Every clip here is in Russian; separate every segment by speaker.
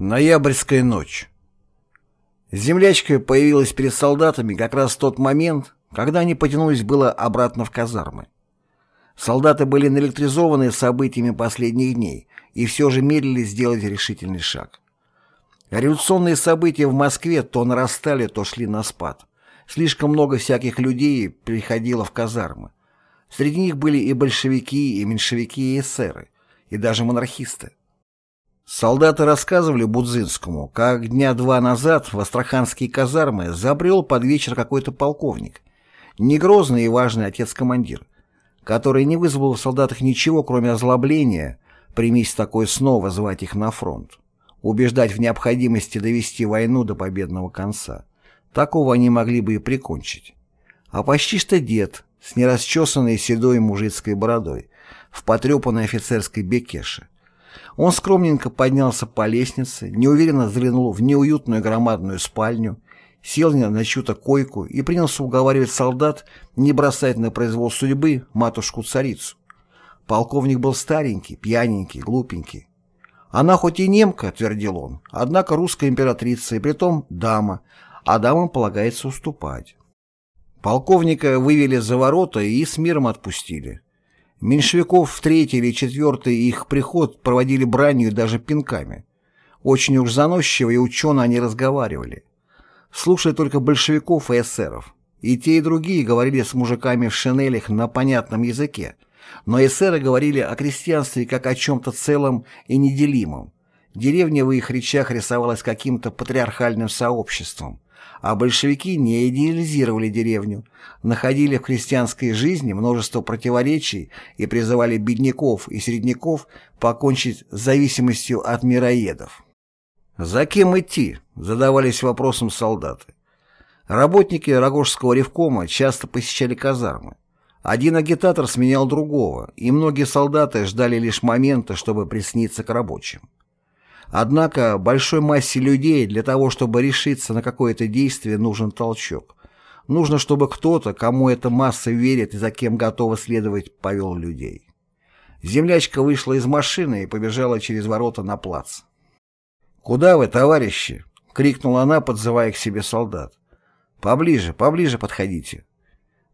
Speaker 1: Ноябрьская ночь. Землячка появилась перед солдатами как раз в тот момент, когда они потянулись было обратно в казармы. Солдаты были наэлектризованы событиями последних дней и все же медлили сделать решительный шаг. Революционные события в Москве то нарастали, то шли на спад. Слишком много всяких людей приходило в казармы. Среди них были и большевики, и меньшевики, и эсеры, и даже монархисты. Солдаты рассказывали Будзинскому, как дня два назад в астраханские казармы забрел под вечер какой-то полковник, не грозный и важный отец-командир, который не вызвал в солдатах ничего, кроме озлобления, примись такое снова звать их на фронт, убеждать в необходимости довести войну до победного конца. Такого они могли бы и прикончить. А почти что дед, с нерасчесанной седой мужицкой бородой, в потрепанной офицерской бекеше, он скромненько поднялся по лестнице, неуверенно заглянул в неуютную громадную спальню, сел на чью-то койку и принялся уговаривать солдат не бросать на произвол судьбы матушку-царицу. Полковник был старенький, пьяненький, глупенький. Она хоть и немка, твердил он, однако русская императрица и притом дама, а дамам полагается уступать. Полковника вывели за ворота и с миром отпустили. Меньшевиков в третий или четвертый их приход проводили бранью даже пинками. Очень уж заносчиво и учено они разговаривали. Слушая только большевиков и эсеров. И те, и другие говорили с мужиками в шинелях на понятном языке. Но эсеры говорили о крестьянстве как о чем-то целом и неделимом. Деревня в их речах рисовалась каким-то патриархальным сообществом а большевики не идеализировали деревню, находили в крестьянской жизни множество противоречий и призывали бедняков и середняков покончить с зависимостью от мироедов. «За кем идти?» – задавались вопросом солдаты. Работники Рогожского ревкома часто посещали казармы. Один агитатор сменял другого, и многие солдаты ждали лишь момента, чтобы присниться к рабочим. Однако большой массе людей для того, чтобы решиться на какое-то действие, нужен толчок. Нужно, чтобы кто-то, кому эта масса верит и за кем готова следовать, повел людей. Землячка вышла из машины и побежала через ворота на плац. «Куда вы, товарищи?» — крикнула она, подзывая к себе солдат. «Поближе, поближе подходите».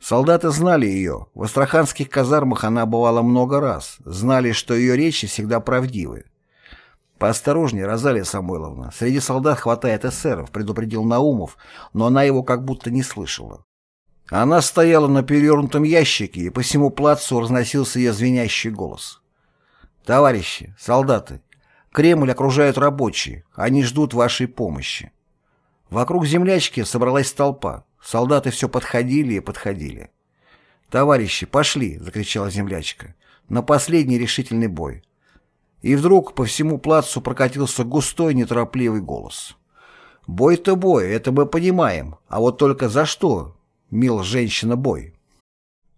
Speaker 1: Солдаты знали ее. В астраханских казармах она бывала много раз, знали, что ее речи всегда правдивы. «Поосторожнее, Розалия Самойловна, среди солдат хватает эсеров», — предупредил Наумов, но она его как будто не слышала. Она стояла на перевернутом ящике, и по всему плацу разносился ее звенящий голос. «Товарищи, солдаты, Кремль окружают рабочие, они ждут вашей помощи». Вокруг землячки собралась толпа, солдаты все подходили и подходили. «Товарищи, пошли!» — закричала землячка. «На последний решительный бой. И вдруг по всему плацу прокатился густой неторопливый голос. «Бой-то бой, это мы понимаем, а вот только за что, мил женщина, бой?»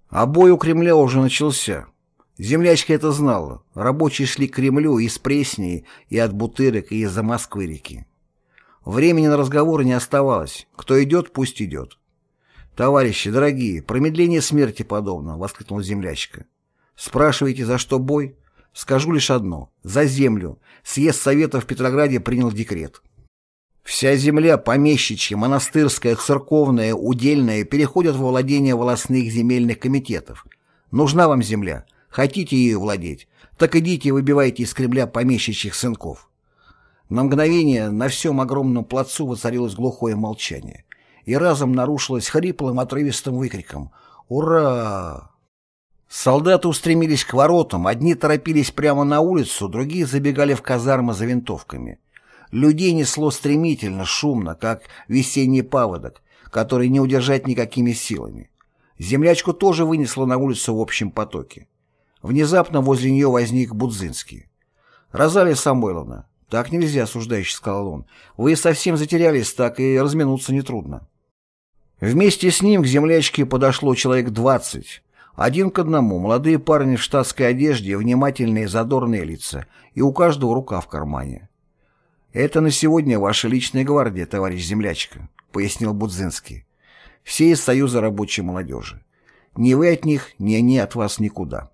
Speaker 1: А бой у Кремля уже начался. Землячка это знала. Рабочие шли к Кремлю из Преснии, и от Бутырок, и из-за Москвы-реки. Времени на разговоры не оставалось. Кто идет, пусть идет. «Товарищи, дорогие, промедление смерти подобно», — воскликнула землячка. «Спрашиваете, за что бой? Скажу лишь одно. За землю. Съезд Совета в Петрограде принял декрет. Вся земля, помещичья, монастырская, церковная, удельная, переходят во владение волосных земельных комитетов. Нужна вам земля. Хотите ее владеть? Так идите и выбивайте из Кремля помещичьих сынков. На мгновение на всем огромном плацу воцарилось глухое молчание. И разом нарушилось хриплым отрывистым выкриком «Ура!». Солдаты устремились к воротам, одни торопились прямо на улицу, другие забегали в казармы за винтовками. Людей несло стремительно, шумно, как весенний паводок, который не удержать никакими силами. Землячку тоже вынесло на улицу в общем потоке. Внезапно возле нее возник Будзинский. «Розалия Самойловна, так нельзя, осуждающий сказал он. Вы совсем затерялись, так и разминуться нетрудно». Вместе с ним к землячке подошло человек двадцать. Один к одному, молодые парни в штатской одежде, внимательные задорные лица, и у каждого рука в кармане. «Это на сегодня ваша личная гвардия, товарищ землячка», — пояснил Будзинский. «Все из Союза рабочей молодежи. Ни вы от них, ни они от вас никуда».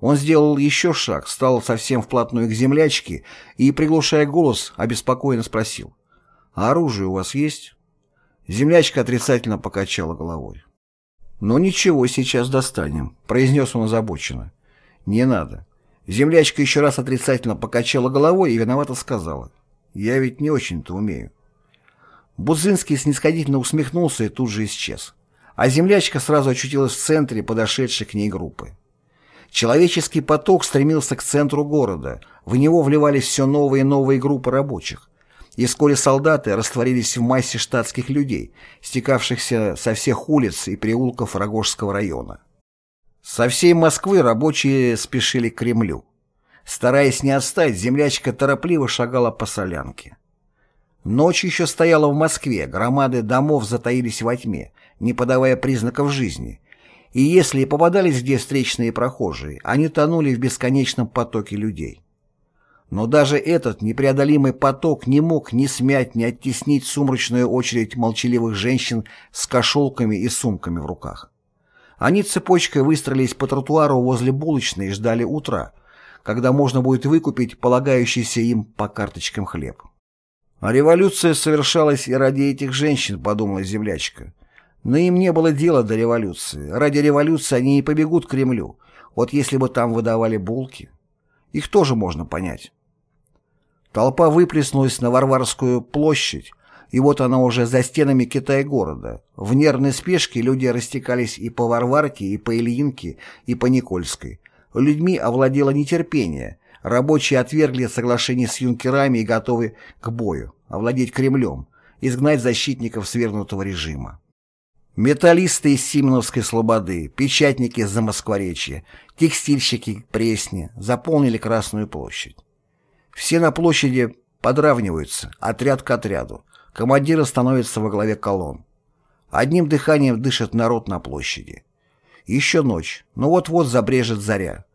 Speaker 1: Он сделал еще шаг, стал совсем вплотную к землячке и, приглушая голос, обеспокоенно спросил. «А оружие у вас есть?» Землячка отрицательно покачала головой. «Ну ничего, сейчас достанем», — произнес он озабоченно. «Не надо». Землячка еще раз отрицательно покачала головой и виновато сказала. «Я ведь не очень-то умею». Бузынский снисходительно усмехнулся и тут же исчез. А землячка сразу очутилась в центре подошедшей к ней группы. Человеческий поток стремился к центру города, в него вливались все новые и новые группы рабочих. И вскоре солдаты растворились в массе штатских людей, стекавшихся со всех улиц и приулков Рогожского района. Со всей Москвы рабочие спешили к Кремлю. Стараясь не отстать, землячка торопливо шагала по солянке. Ночь еще стояла в Москве, громады домов затаились во тьме, не подавая признаков жизни, и если и попадались где встречные прохожие, они тонули в бесконечном потоке людей. Но даже этот непреодолимый поток не мог ни смять, ни оттеснить сумрачную очередь молчаливых женщин с кошелками и сумками в руках. Они цепочкой выстроились по тротуару возле булочной и ждали утра, когда можно будет выкупить полагающийся им по карточкам хлеб. А революция совершалась и ради этих женщин, подумала землячка. Но им не было дела до революции. Ради революции они не побегут к Кремлю. Вот если бы там выдавали булки. Их тоже можно понять. Толпа выплеснулась на Варварскую площадь, и вот она уже за стенами Китая-города. В нервной спешке люди растекались и по Варварке, и по Ильинке, и по Никольской. Людьми овладело нетерпение. Рабочие отвергли соглашение с юнкерами и готовы к бою, овладеть Кремлем, изгнать защитников свергнутого режима. Металлисты из Симоновской слободы, печатники из Замоскворечья, текстильщики Пресни заполнили Красную площадь. Все на площади подравниваются, отряд к отряду. Командиры становятся во главе колонн. Одним дыханием дышит народ на площади. Еще ночь, но вот-вот забрежет заря.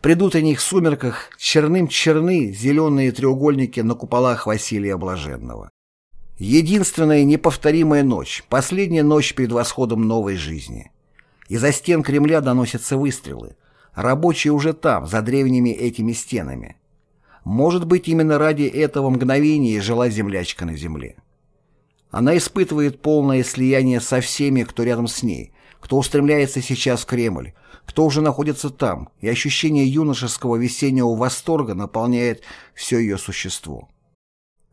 Speaker 1: Придут о них в сумерках черным черны зеленые треугольники на куполах Василия Блаженного. Единственная неповторимая ночь, последняя ночь перед восходом новой жизни. Из-за стен Кремля доносятся выстрелы. Рабочие уже там, за древними этими стенами. Может быть, именно ради этого мгновения жила землячка на земле. Она испытывает полное слияние со всеми, кто рядом с ней, кто устремляется сейчас в Кремль, кто уже находится там, и ощущение юношеского весеннего восторга наполняет все ее существо.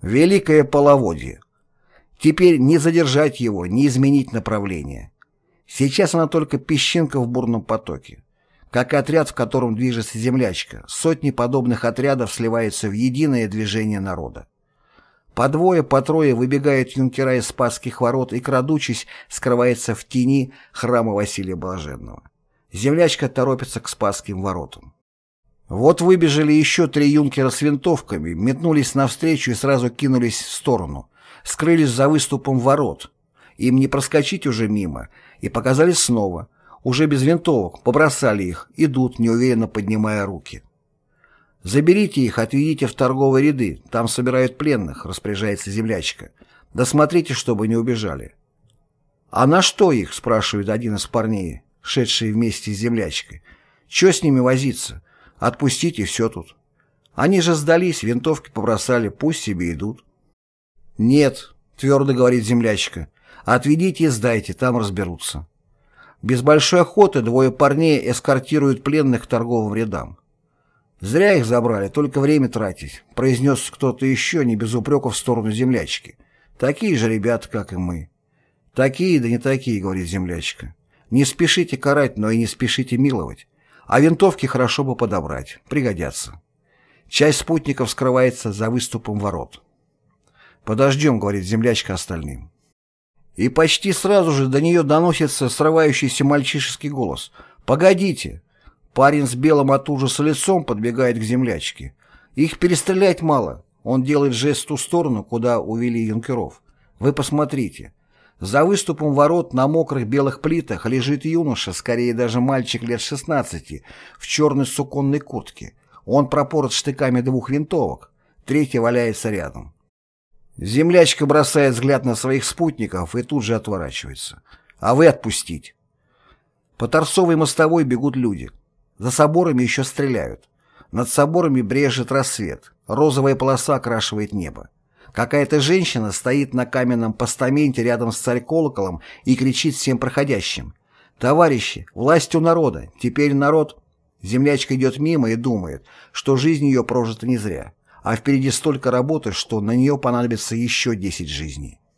Speaker 1: Великое половодье. Теперь не задержать его, не изменить направление. Сейчас она только песчинка в бурном потоке. Как отряд, в котором движется землячка, сотни подобных отрядов сливаются в единое движение народа. По двое, по трое выбегают юнкера из Спасских ворот и, крадучись, скрывается в тени храма Василия Блаженного. Землячка торопится к Спасским воротам. Вот выбежали еще три юнкера с винтовками, метнулись навстречу и сразу кинулись в сторону скрылись за выступом ворот. Им не проскочить уже мимо, и показались снова, уже без винтовок, побросали их, идут, неуверенно поднимая руки. «Заберите их, отведите в торговые ряды, там собирают пленных», — распоряжается землячка. «Досмотрите, чтобы не убежали». «А на что их?» — спрашивает один из парней, шедший вместе с землячкой. «Че с ними возиться? Отпустите, все тут». Они же сдались, винтовки побросали, пусть себе идут. «Нет», — твердо говорит землячка, — «отведите и сдайте, там разберутся». Без большой охоты двое парней эскортируют пленных к торговым рядам. «Зря их забрали, только время тратить», — произнес кто-то еще, не без упреков в сторону землячки. «Такие же ребята, как и мы». «Такие, да не такие», — говорит землячка. «Не спешите карать, но и не спешите миловать. А винтовки хорошо бы подобрать, пригодятся». Часть спутников скрывается за выступом ворот. «Подождем», — говорит землячка остальным. И почти сразу же до нее доносится срывающийся мальчишеский голос. «Погодите!» Парень с белым от ужаса лицом подбегает к землячке. Их перестрелять мало. Он делает жест в ту сторону, куда увели юнкеров. Вы посмотрите. За выступом ворот на мокрых белых плитах лежит юноша, скорее даже мальчик лет 16, в черной суконной куртке. Он пропорот штыками двух винтовок. Третий валяется рядом. Землячка бросает взгляд на своих спутников и тут же отворачивается. А вы отпустить. По торцовой мостовой бегут люди. За соборами еще стреляют. Над соборами брежет рассвет. Розовая полоса окрашивает небо. Какая-то женщина стоит на каменном постаменте рядом с царь-колоколом и кричит всем проходящим. «Товарищи, власть у народа, теперь народ...» Землячка идет мимо и думает, что жизнь ее прожита не зря, а впереди столько работы, что на нее понадобится еще 10 жизней.